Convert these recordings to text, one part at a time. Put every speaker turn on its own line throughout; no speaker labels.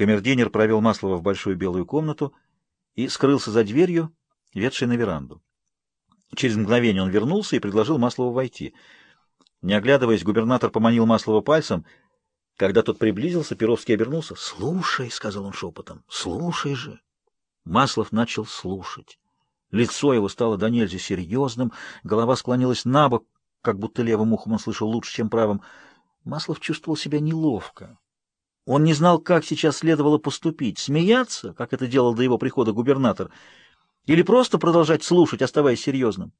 Камердинер провел Маслова в большую белую комнату и скрылся за дверью, ведшей на веранду. Через мгновение он вернулся и предложил Маслову войти. Не оглядываясь, губернатор поманил Маслова пальцем. Когда тот приблизился, Перовский обернулся. «Слушай», — сказал он шепотом, — «слушай же». Маслов начал слушать. Лицо его стало до нельзя серьезным, голова склонилась на бок, как будто левым ухом он слышал лучше, чем правым. Маслов чувствовал себя неловко. Он не знал, как сейчас следовало поступить, смеяться, как это делал до его прихода губернатор, или просто продолжать слушать, оставаясь серьезным.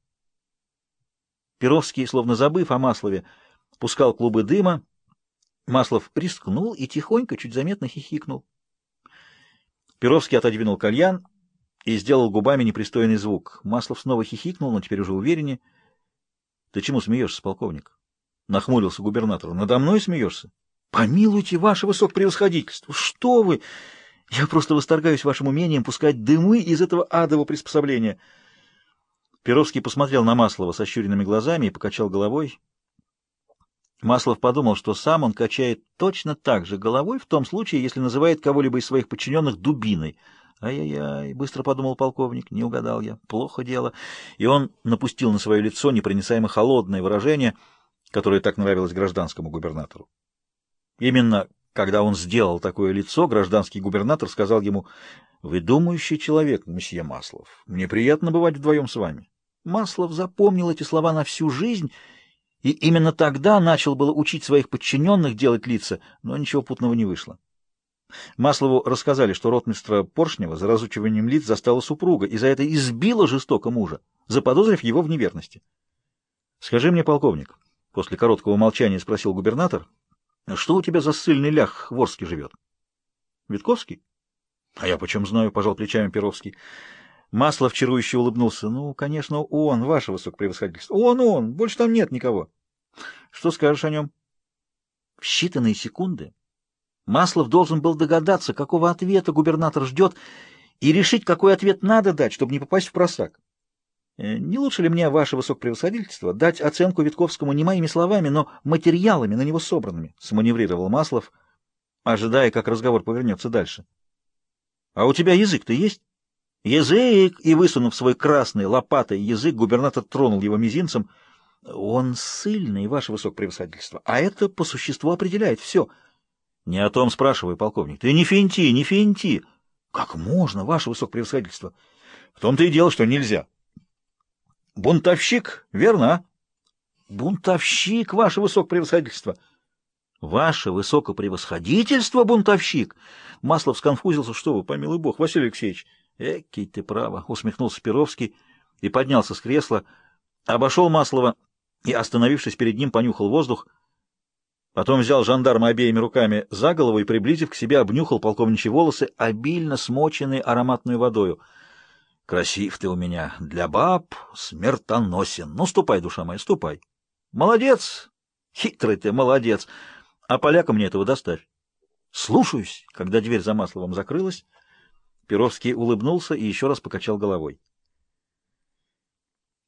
Перовский, словно забыв о Маслове, пускал клубы дыма. Маслов рискнул и тихонько, чуть заметно хихикнул. Перовский отодвинул кальян и сделал губами непристойный звук. Маслов снова хихикнул, но теперь уже увереннее. — Ты чему смеешься, полковник? — нахмурился губернатор. — Надо мной смеешься? Помилуйте, ваше высокопревосходительство, что вы! Я просто восторгаюсь вашим умением пускать дымы из этого адового приспособления. Перовский посмотрел на Маслова со щуренными глазами и покачал головой. Маслов подумал, что сам он качает точно так же головой в том случае, если называет кого-либо из своих подчиненных дубиной. «Ай-яй-яй!» — быстро подумал полковник. «Не угадал я. Плохо дело». И он напустил на свое лицо непроницаемо холодное выражение, которое так нравилось гражданскому губернатору. Именно когда он сделал такое лицо, гражданский губернатор сказал ему, «Вы думающий человек, месье Маслов. Мне приятно бывать вдвоем с вами». Маслов запомнил эти слова на всю жизнь, и именно тогда начал было учить своих подчиненных делать лица, но ничего путного не вышло. Маслову рассказали, что ротмистра Поршнева за разучиванием лиц застала супруга и за это избила жестоко мужа, заподозрив его в неверности. «Скажи мне, полковник», — после короткого молчания спросил губернатор, — а что у тебя за ссыльный лях Ворский живет? Витковский? А я почем знаю, пожал плечами Перовский. Маслов чарующе улыбнулся. Ну, конечно, он, ваше высокопревосходительство. Он, он, больше там нет никого. Что скажешь о нем? В считанные секунды Маслов должен был догадаться, какого ответа губернатор ждет, и решить, какой ответ надо дать, чтобы не попасть в просак. Не лучше ли мне, ваше высокопревосходительство, дать оценку Витковскому не моими словами, но материалами, на него собранными?» — сманеврировал Маслов, ожидая, как разговор повернется дальше. «А у тебя язык-то есть?» «Язык!» — и, высунув свой красный лопатой язык, губернатор тронул его мизинцем. «Он сильный, ваше высокопревосходительство, а это по существу определяет все». «Не о том спрашиваю, полковник. Ты не финти, не финти!» «Как можно, ваше высокопревосходительство?» «В том-то и дело, что нельзя». Бунтовщик, верно? Бунтовщик, ваше высокопревосходительство. Ваше высокопревосходительство, бунтовщик. Маслов сконфузился, что вы, помилуй бог, Василий Алексеевич. Экий ты право, усмехнулся Перовский и поднялся с кресла, обошел Маслова и, остановившись перед ним, понюхал воздух. Потом взял жандарма обеими руками за голову и, приблизив к себе, обнюхал полковничьи волосы, обильно смоченные ароматной водою — Красив ты у меня, для баб смертоносен. Ну, ступай, душа моя, ступай. Молодец, хитрый ты, молодец. А поляка мне этого доставь. Слушаюсь, когда дверь за Масловым закрылась, Перовский улыбнулся и еще раз покачал головой.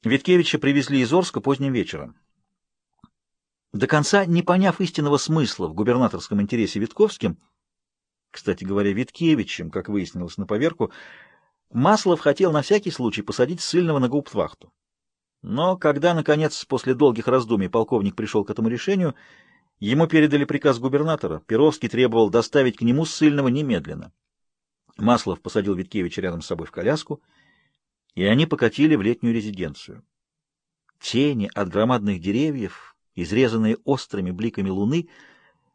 Виткевича привезли из Орска поздним вечером. До конца не поняв истинного смысла в губернаторском интересе Витковским, кстати говоря, Виткевичем, как выяснилось на поверку, Маслов хотел на всякий случай посадить сильного на гауптвахту. Но когда, наконец, после долгих раздумий полковник пришел к этому решению, ему передали приказ губернатора. Перовский требовал доставить к нему сильного немедленно. Маслов посадил Виткевича рядом с собой в коляску, и они покатили в летнюю резиденцию. Тени от громадных деревьев, изрезанные острыми бликами луны,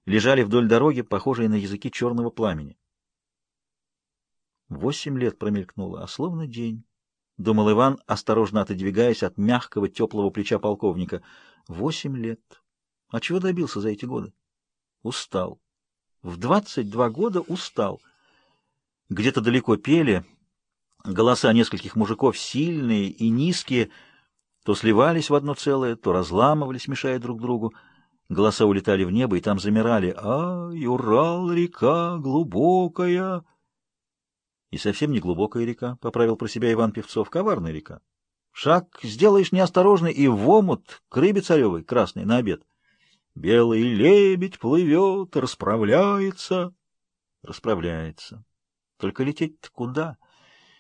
лежали вдоль дороги, похожие на языки черного пламени. Восемь лет промелькнуло, а словно день. Думал Иван, осторожно отодвигаясь от мягкого теплого плеча полковника. Восемь лет. А чего добился за эти годы? Устал. В двадцать два года устал. Где-то далеко пели. Голоса нескольких мужиков сильные и низкие, то сливались в одно целое, то разламывались, мешая друг другу. Голоса улетали в небо и там замирали. «Ай, Урал, река глубокая!» И совсем не глубокая река, — поправил про себя Иван Певцов, — коварная река. Шаг сделаешь неосторожный и в омут к рыбе царевой, красной, на обед. Белый лебедь плывет, расправляется. Расправляется. Только лететь-то куда? —